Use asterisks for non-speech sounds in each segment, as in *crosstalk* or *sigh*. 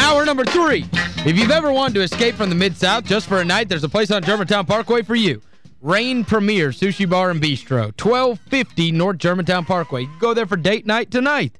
Hour number three. If you've ever wanted to escape from the Mid-South just for a night, there's a place on Germantown Parkway for you. Rain Premier Sushi Bar and Bistro, 1250 North Germantown Parkway. You go there for date night tonight.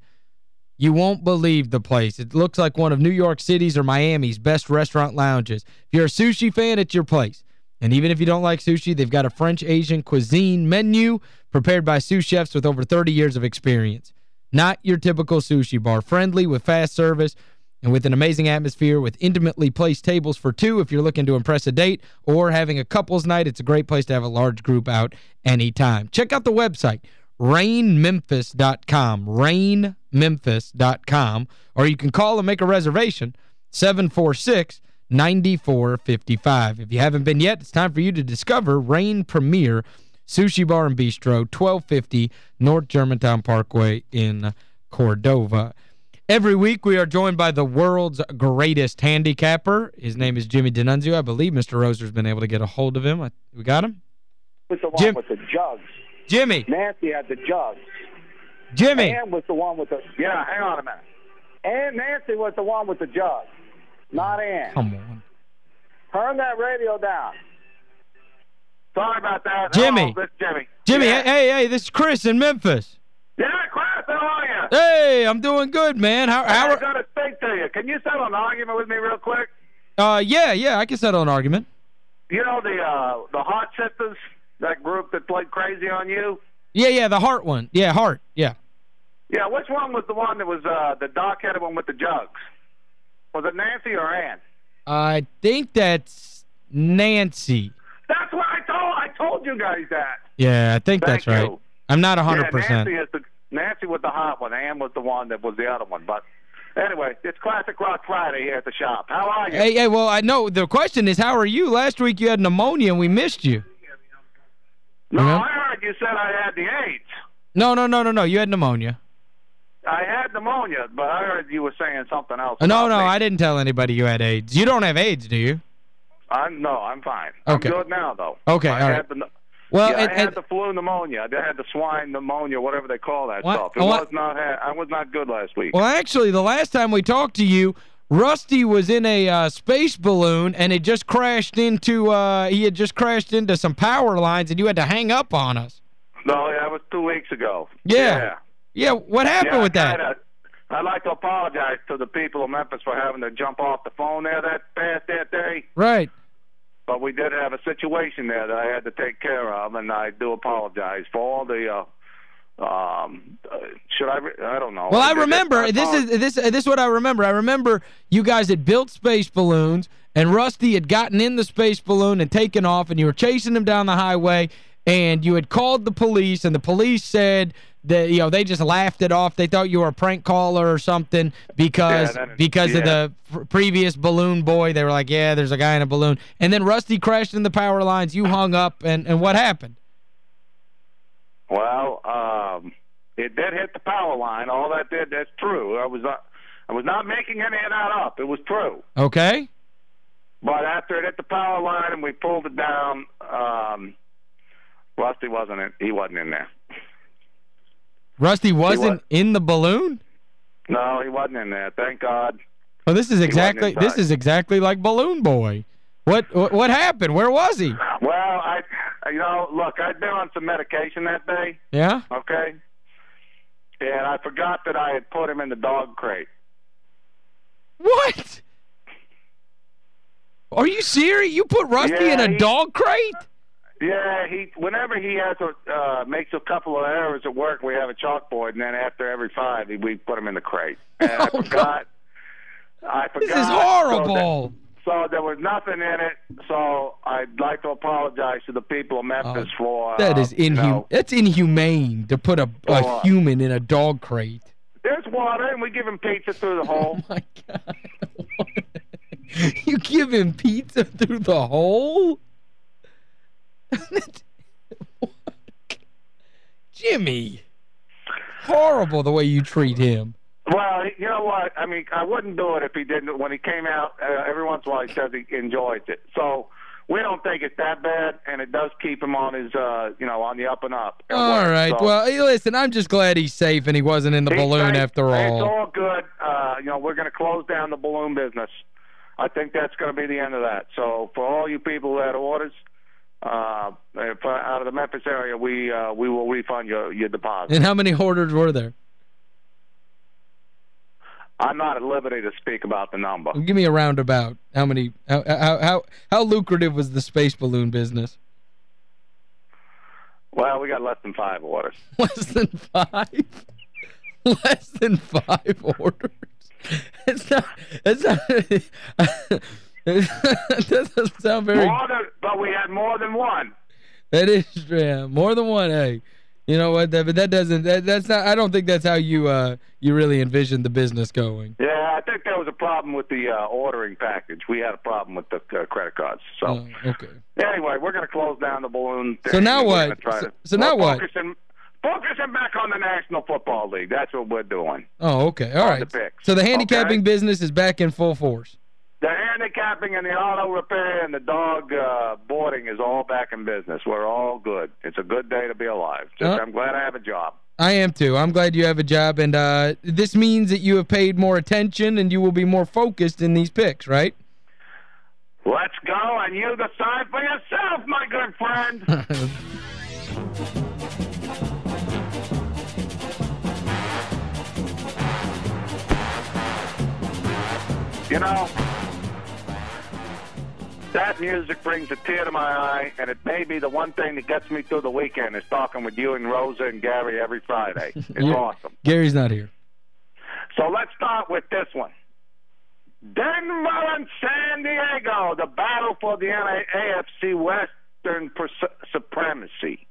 You won't believe the place. It looks like one of New York City's or Miami's best restaurant lounges. If you're a sushi fan, it's your place. And even if you don't like sushi, they've got a French-Asian cuisine menu prepared by sous chefs with over 30 years of experience. Not your typical sushi bar. Friendly with fast service and with an amazing atmosphere with intimately placed tables for two if you're looking to impress a date or having a couple's night, it's a great place to have a large group out anytime. Check out the website, rainmemphis.com, rainmemphis.com, or you can call and make a reservation, 746 9455. If you haven't been yet, it's time for you to discover Rain Premier Sushi Bar and Bistro, 1250 North Germantown Parkway in Cordova. Every week we are joined by the world's greatest handicapper. His name is Jimmy Denunzio. I believe Mr. Roser's been able to get a hold of him. We got him? was the one Jim- with the jugs. Jimmy. Nancy had the jugs. Jimmy. Ann was the one with the... Yeah, hang on a minute. Ann Nancy was the one with the jugs, not Ann. Come on. Turn that radio down. Sorry about that. Jimmy. Hello, Jimmy. Jimmy, yeah. hey, hey, this is Chris in Memphis. Yeah, Chris, how are you? Hey, I'm doing good, man. How, how I got to speak to you. Can you settle an argument with me real quick? uh, yeah, yeah, I can settle an argument. You know the uh, the Hot Sisters, that group that played crazy on you? Yeah, yeah, the heart one. Yeah, heart. Yeah. Yeah, which one was the one that was uh, the dark-headed one with the jugs? Was it Nancy or Ann? I think that's Nancy. That's what I told. I told you guys that. Yeah, I think Thank that's right. you. I'm not 100%. Yeah, Nancy is the Nancy was the hot one. Ann was the one that was the other one. But anyway, it's Classic Rock Friday here at the shop. How are you? Hey, hey, well, I know the question is how are you? Last week you had pneumonia and we missed you. no, Yeah. I heard you said I had the AIDS. No, no, no, no, no. You had pneumonia. I had pneumonia, but I heard you were saying something else. No, no, me. I didn't tell anybody you had AIDS. You don't have AIDS, do you? I'm no, I'm fine. Okay. I'm good now though. Okay, I all had right. The, Well, yeah, and, I had and- the flu pneumonia. I had the swine pneumonia, whatever they call that What? stuff. It What? was not. I was not good last week. well, actually, the last time we talked to you, Rusty was in a uh, space balloon and it just crashed into, uh, he had just crashed into some power lines and you had to hang up on us. No, that was two weeks ago. Yeah. Yeah. Yeah, what happened yeah, with that? I'd like to apologize to the people of Memphis for having to jump off the phone there that past that day. Right. But we did have a situation there that I had to take care of, and I do apologize for all the. Uh, um, uh, should I? I don't know. Well, I did remember, I this is this this is what I remember. I remember you guys had built space balloons, and Rusty had gotten in the space balloon and taken off, and you were chasing him down the highway, and you had called the police, and the police said you know, they just laughed it off. They thought you were a prank caller or something because Yeah, because of the previous balloon boy. They were like, yeah, there's a guy in a balloon. And then Rusty crashed in the power lines. You hung up, and, and what happened? Well, um, it did hit the power line. All that did, that's true. I was not, I was not making any of that up. It was true. Okay? But after it hit the power line and we pulled it down, um, Rusty wasn't in, he wasn't in there. Rusty wasn't was. in the balloon? No, he wasn't in there. Thank God. Well, this is exactly this is exactly like Balloon Boy. What what, what happened? Where was he? Well, I, you know, look, I'd been on some medication that day. Yeah? Okay. And I forgot that I had put him in the dog crate. What? Are you serious? You put Rusty in a he- dog crate? Yeah, he whenever he has a uh, makes a couple of errors at work, we have a chalkboard, and then after every five, we put him in the crate. *laughs* And I Oh, forgot. I forgot. This is so horrible. that- So, there was nothing in it. So I'd like to apologize to the people of Memphis for. Oh, That uh, is you know, that's inhumane to put a, a Oh. human in a dog crate. there's water, and we give him pizza through the hole. *laughs* Oh my god. *laughs* you give him pizza through the hole? *laughs* Jimmy. Horrible the way you treat him. Well, you know what? I mean, I wouldn't do it if he didn't. When he came out, uh, every once in a while he says he enjoys it. So we don't think it's that bad, and it does keep him on his, uh, you know, on the up and up. All work. right. So Well, hey, listen, I'm just glad he's safe and he wasn't in the he's balloon safe. after It's all. all good. uh, you know, we're going to close down the balloon business. I think that's going to be the end of that. So for all you people who had orders uh, if, uh, out of the Memphis area, we uh, we will refund your your deposit. And how many orders were there? I'm not at liberty to speak about the number. Give me a roundabout. How many how how how, how lucrative was the space balloon business? Well, we got less than five orders. *laughs* Less than five? less than five orders? It's not, it's not, *laughs* that doesn't sound very... Than, but we had more than one. That is, yeah, more than one, hey. You know what, that, but that doesn't, that, that's not, I don't think that's how you uh you really envision the business going. Yeah, I think there was a problem with the uh, ordering package. We had a problem with the uh, credit cards. So, oh, okay. Anyway, we're going to close down the balloon. So now what? So, to, so, now what? Focusing, focusing back on the National Football League. That's what we're doing. Oh, okay. All right. The so the handicapping okay? business is back in full force. The handicapping and the auto repair and the dog uh, boarding is all back in business. We're all good. It's a good day to be alive. Just, uh, I'm glad I have a job. I am too. I'm glad you have a job. And uh, this means that you have paid more attention and you will be more focused in these picks, right? Let's go, and you decide for yourself, my good friend. *laughs* you know, that music brings a tear to my eye, and it may be the one thing that gets me through the weekend is talking with you and Rosa and Gary every Friday. *laughs* It's yeah. awesome. Gary's not here. So let's start with this one. Denver and San Diego, the battle for the AFC Western supremacy.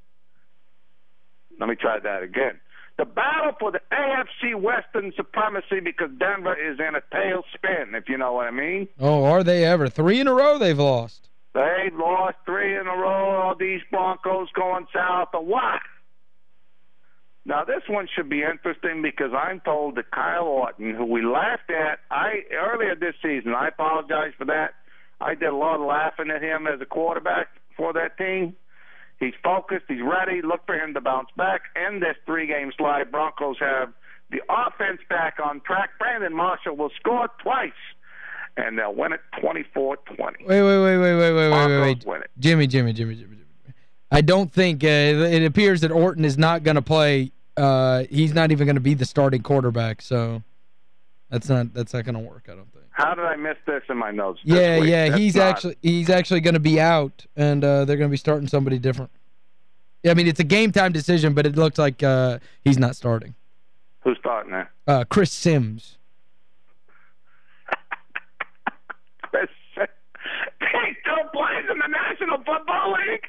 Let me try that again. The battle for the AFC Western supremacy because Denver is in a tailspin, if you know what I mean. Oh, are they ever? Three in a row they've lost. They've lost three in a row. All these Broncos going south what? Now, this one should be interesting because I'm told that Kyle Orton, who we laughed at I earlier this season, I apologize for that. I did a lot of laughing at him as a quarterback for that team. He's focused. He's ready. Look for him to bounce back. End this three game slide. Broncos have the offense back on track. Brandon Marshall will score twice. And they'll win it 24-20. Wait, wait, wait, wait, wait, wait, wait, wait, wait. wait. Jimmy, Jimmy, Jimmy, Jimmy, Jimmy. I don't think uh, it appears that Orton is not going to play. Uh, he's not even going to be the starting quarterback, so that's not that's not going to work, I don't think. How did I miss this in my notes? Yeah, yeah, That's he's not... actually he's actually going to be out and uh, they're going to be starting somebody different. Yeah, I mean it's a game time decision, but it looks like uh, he's not starting. Who's starting there? Uh, Chris Simms. *laughs* Chris He still plays in the National Football League?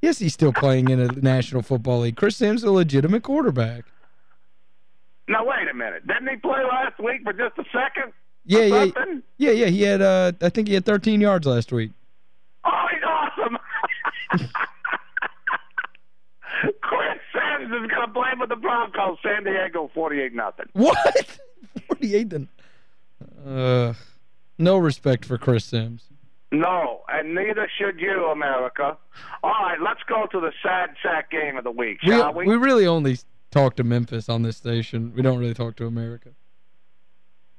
Yes, he's still playing in the National Football League. Chris Simms is a legitimate quarterback. Now, wait a minute. Didn't he play last week for just a second? Yeah, yeah. Yeah, yeah, he had uh I think he had 13 yards last week. Oh, he's awesome. *laughs* Chris Simms is going to play with the Broncos. San Diego 48 nothing. What? *laughs* 48 then. Uh no respect for Chris Simms. No, and neither should you, America. All right, let's go to the sad sack game of the week, shall we? We, we really only talk to Memphis on this station. We don't really talk to America.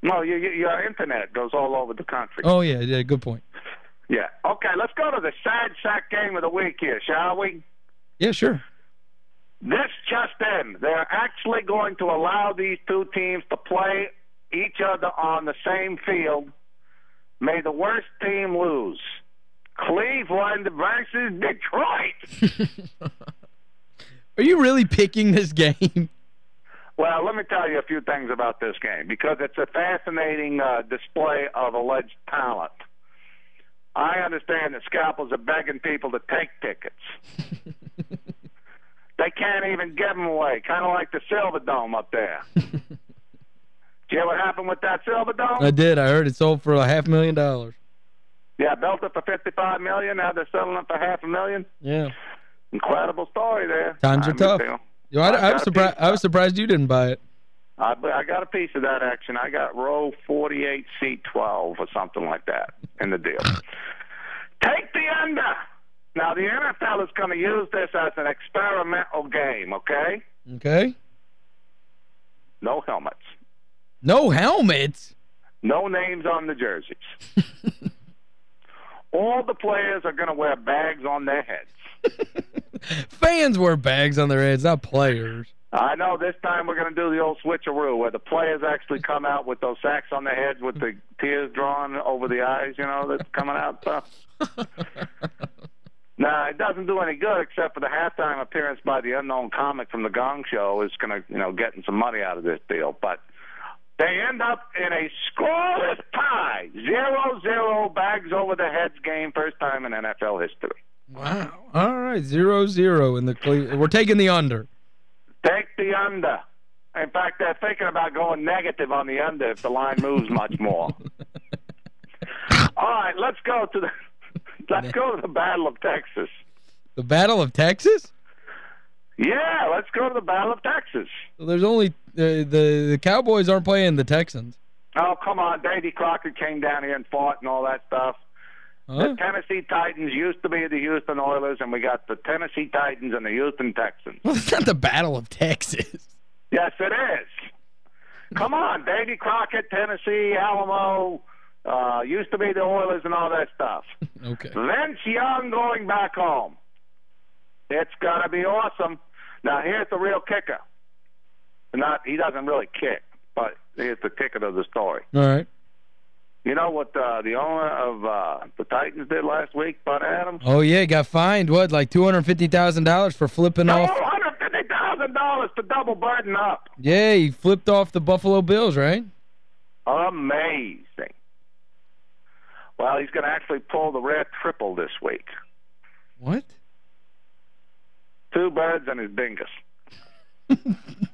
No, your, your internet goes all over the country. Oh, yeah, yeah, good point. Yeah. Okay, let's go to the sad sack game of the week here, shall we? Yeah, sure. This just in. They're actually going to allow these two teams to play each other on the same field. May the worst team lose. Cleveland versus Detroit. *laughs* Are you really picking this game? Well, let me tell you a few things about this game because it's a fascinating uh, display of alleged talent. I understand that scalpels are begging people to take tickets. *laughs* they can't even give them away, kind of like the Silverdome up there. *laughs* did you hear what happened with that Silverdome? I did. I heard it sold for a half million dollars. Yeah, built it for 55 million. Now they're selling it for half a million. Yeah. Incredible story there. Times are tough. Yo, I, I, I was surprised. I was surprised you didn't buy it. I, I got a piece of that action. I got row 48, seat 12, or something like that in the deal. *laughs* Take the under. Now, the NFL is going to use this as an experimental game, okay? Okay. No helmets. No helmets? No names on the jerseys. *laughs* All the players are going to wear bags on their heads. *laughs* Fans wear bags on their heads, not players. I know this time we're going to do the old switcheroo where the players actually come out with those sacks on their heads with the tears drawn over the eyes, you know, that's coming out stuff. *laughs* nah, it doesn't do any good except for the halftime appearance by the unknown comic from the Gong Show is going to, you know, getting some money out of this deal. But they end up in a scoreless tie, zero-zero bags over the heads game, first time in NFL history. Wow. All right, zero-zero in the We're taking the under. Take the under. In fact, they're thinking about going negative on the under if the line moves much more. *laughs* All right, let's go to the let's go to the Battle of Texas. The Battle of Texas? Yeah, let's go to the Battle of Texas. Well, there's only uh, the the Cowboys aren't playing the Texans. Oh, come on. Davy Crockett came down here and fought and all that stuff. Huh? The Tennessee Titans used to be the Houston Oilers, and we got the Tennessee Titans and the Houston Texans. Well, it's not the Battle of Texas. Yes, it is. Come on, Davy Crockett, Tennessee, Alamo, uh, used to be the Oilers and all that stuff. *laughs* okay. Vince Young going back home. It's going to be awesome. Now, here's the real kicker. Not He doesn't really kick, but here's the kicker of the story. All right. You know what uh, the owner of uh, the Titans did last week, Bud Adams? Oh, yeah, he got fined, what, like $250,000 for flipping no, off? $150,000 to double burden up. Yeah, he flipped off the Buffalo Bills, right? Amazing. Well, he's going to actually pull the red triple this week. What? Two birds and his dingus. *laughs*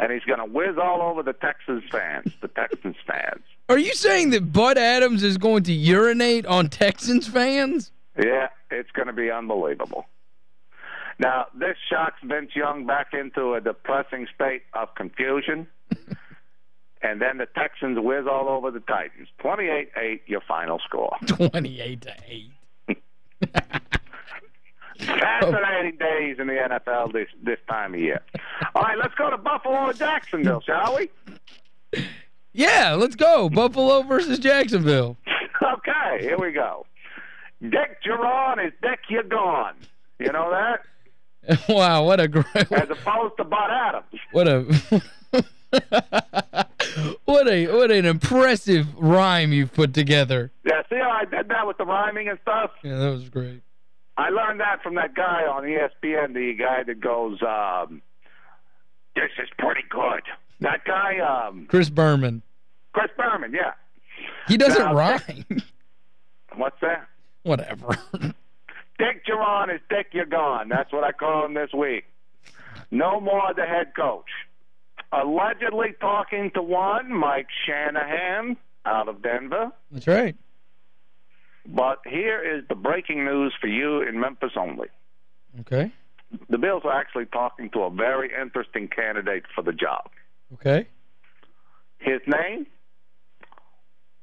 and he's going to whiz all over the Texas fans, the Texans *laughs* fans. Are you saying that Bud Adams is going to urinate on Texans fans? Yeah, it's going to be unbelievable. Now, this shocks Vince Young back into a depressing state of confusion. *laughs* and then the Texans whiz all over the Titans. 28-8, your final score. 28 to 8. *laughs* Fascinating days in the NFL this this time of year. All right, let's go to Buffalo or Jacksonville, shall we? Yeah, let's go. Buffalo versus Jacksonville. okay, here we go. Dick Jauron is Dick you're gone. You know that? *laughs* wow, what a great... As opposed to Bud Adams. What a... *laughs* what a what an impressive rhyme you've put together. Yeah, see how I did that with the rhyming and stuff? Yeah, that was great. I learned that from that guy on ESPN, the guy that goes, um, this is pretty good. That guy... Um, Chris Berman. Chris Berman, yeah. He doesn't now, rhyme. What's that? Whatever. Dick you're is Dick you're gone. That's what I call him this week. No more the head coach. Allegedly talking to one, Mike Shanahan, out of Denver. That's right. But here is the breaking news for you in Memphis only. Okay. The Bills are actually talking to a very interesting candidate for the job. Okay. His name?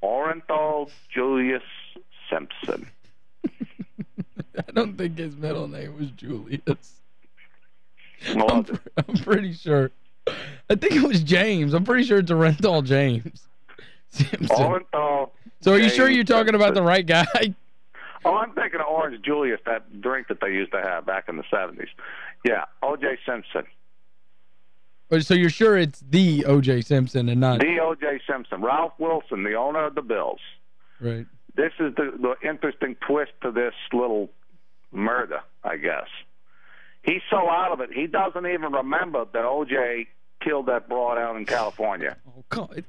Orenthal Julius Simpson. *laughs* I don't think his middle name was Julius. I'm, I'm, pretty sure. I think it was James. I'm pretty sure it's Orenthal James. Simpson. So are you sure you're talking about the right guy? *laughs* Oh, I'm thinking of Orange Julius, that drink that they used to have back in the 70s. Yeah, O.J. Simpson. Oh, so you're sure it's the O.J. Simpson and not... The O.J. Simpson. Ralph Wilson, the owner of the Bills. Right. This is the, the interesting twist to this little murder, I guess. He's so out of it, he doesn't even remember that O.J. killed that broad out in California. Oh, God.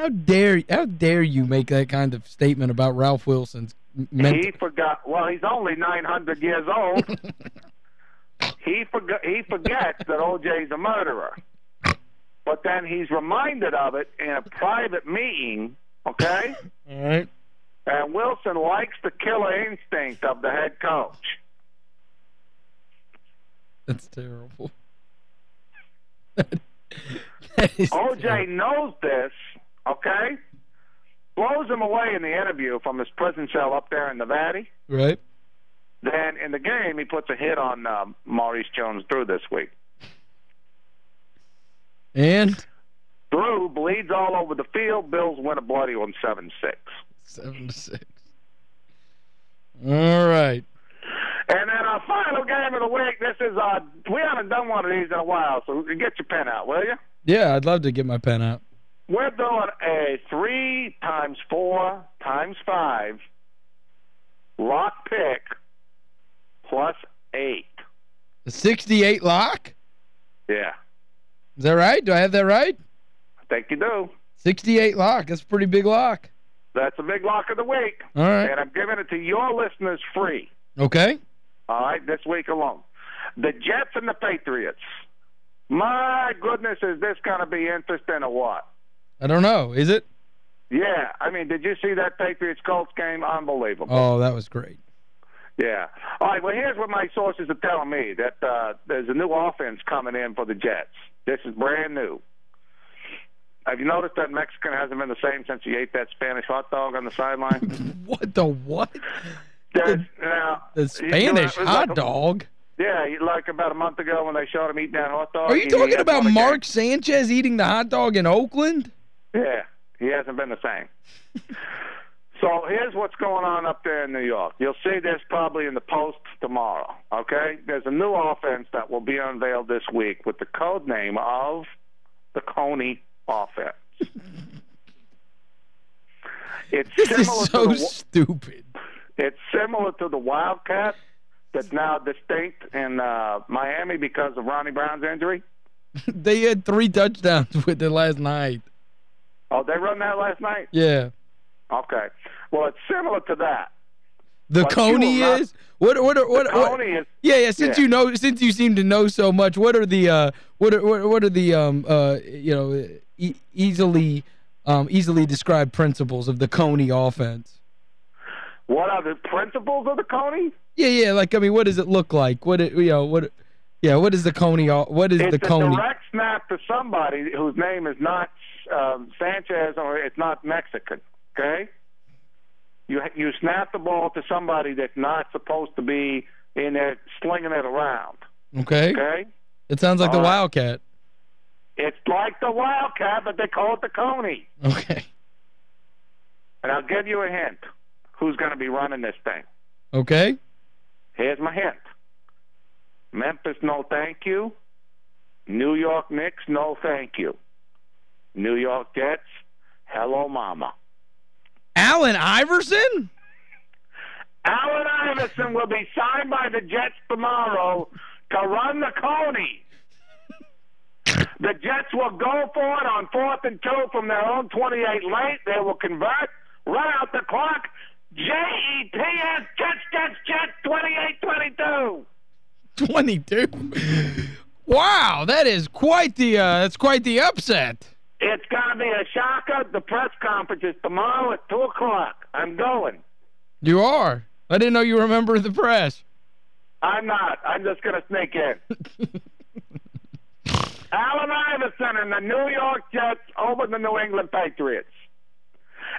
How dare how dare you make that kind of statement about Ralph Wilson's mental... He forgot. Well, he's only 900 years old. *laughs* he forgot he forgets that OJ's a murderer. But then he's reminded of it in a private meeting, okay? All right. And Wilson likes the killer instinct of the head coach. That's terrible. *laughs* OJ terrible. knows this okay? Blows him away in the interview from his prison cell up there in Nevada. Right. Then in the game, he puts a hit on um, Maurice Jones-Drew this week. And? Drew bleeds all over the field. Bills win a bloody one, 7 6. 7 6. All right. And then our final game of the week, this is, uh, we haven't done one of these in a while, so get your pen out, will you? Yeah, I'd love to get my pen out. We're doing a 3 times 4 times 5 lock pick plus 8. The 68 lock? Yeah. Is that right? Do I have that right? I think you do. 68 lock. That's a pretty big lock. That's a big lock of the week. All right. And I'm giving it to your listeners free. Okay. All right, this week alone. The Jets and the Patriots. My goodness, is this going to be interesting or what? I don't know. Is it? Yeah. I mean, did you see that Patriots-Colts game? Unbelievable. Oh, that was great. Yeah. All right, well, here's what my sources are telling me, that uh, there's a new offense coming in for the Jets. This is brand new. Have you noticed that Mexican hasn't been the same since he ate that Spanish hot dog on the sideline? *laughs* what the what? The, now, the Spanish you know, hot like a, dog? Yeah, like about a month ago when they showed him eating that hot dog. Are you talking about Mark Sanchez eating the hot dog in Oakland? Yeah, he hasn't been the same. so here's what's going on up there in New York. You'll see this probably in the Post tomorrow, okay? There's a new offense that will be unveiled this week with the code name of the Coney offense. It's this similar is so to the, stupid. It's similar to the Wildcat that's now distinct in uh, Miami because of Ronnie Brown's injury. *laughs* they had three touchdowns *laughs* with it last night. Oh, they run that last night? Yeah. Okay. Well, it's similar to that. The but Coney is what what what, the what Coney is Yeah, yeah, since yeah. you know since you seem to know so much, what are the uh what are what, what are the um uh you know e easily um easily described principles of the Coney offense? What are the principles of the Coney? Yeah, yeah, like I mean what does it look like? What it, you know, what yeah, what is the Coney what is it's the Coney? It's a direct snap to somebody whose name is not um, Sanchez or it's not Mexican, okay? You you snap the ball to somebody that's not supposed to be in there slinging it around. Okay. Okay? It sounds like All the right. Wildcat. It's like the Wildcat, but they call it the Coney. Okay. And I'll give you a hint. Who's going to be running this thing? Okay. Here's my hint. Memphis, no thank you. New York Knicks, no thank you. New York Jets, hello mama. Allen Iverson? Allen Iverson will be signed by the Jets tomorrow to run the Coney. The Jets will go for it on fourth and two from their own 28 late. They will convert, run out the clock. J-E-T-S, Jets, Jets, Jets, 28-22. 22. Wow, that is quite the uh, that's quite the upset. It's going to be a shocker. The press conference is tomorrow at 2 o'clock. I'm going. You are? I didn't know you were a member of the press. I'm not. I'm just going to sneak in. *laughs* Allen Iverson and the New York Jets over the New England Patriots.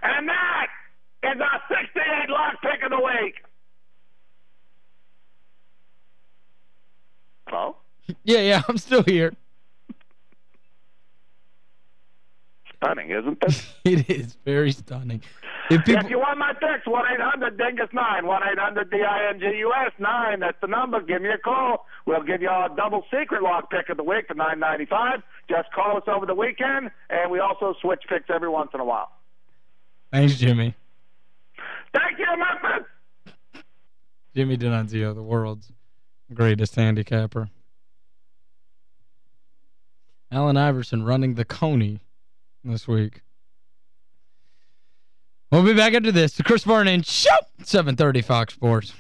And that is our 68 lock pick of the week. Hello? *laughs* Yeah, yeah, I'm still here. Stunning, isn't it? *laughs* it is very stunning. If, people, if you want my picks, 1-800-DINGUS-9, 1-800-D-I-N-G-U-S 9. That's the number. Give me a call. We'll give you a double secret lock pick of the week for nine ninety five. Just call us over the weekend, and we also switch picks every once in a while. Thanks, Jimmy. Thank you, Memphis. Jimmy Denunzio, the world's greatest handicapper. Allen Iverson running the Coney this week. We'll be back after this. The Chris Vernon Show, 730 Fox Sports.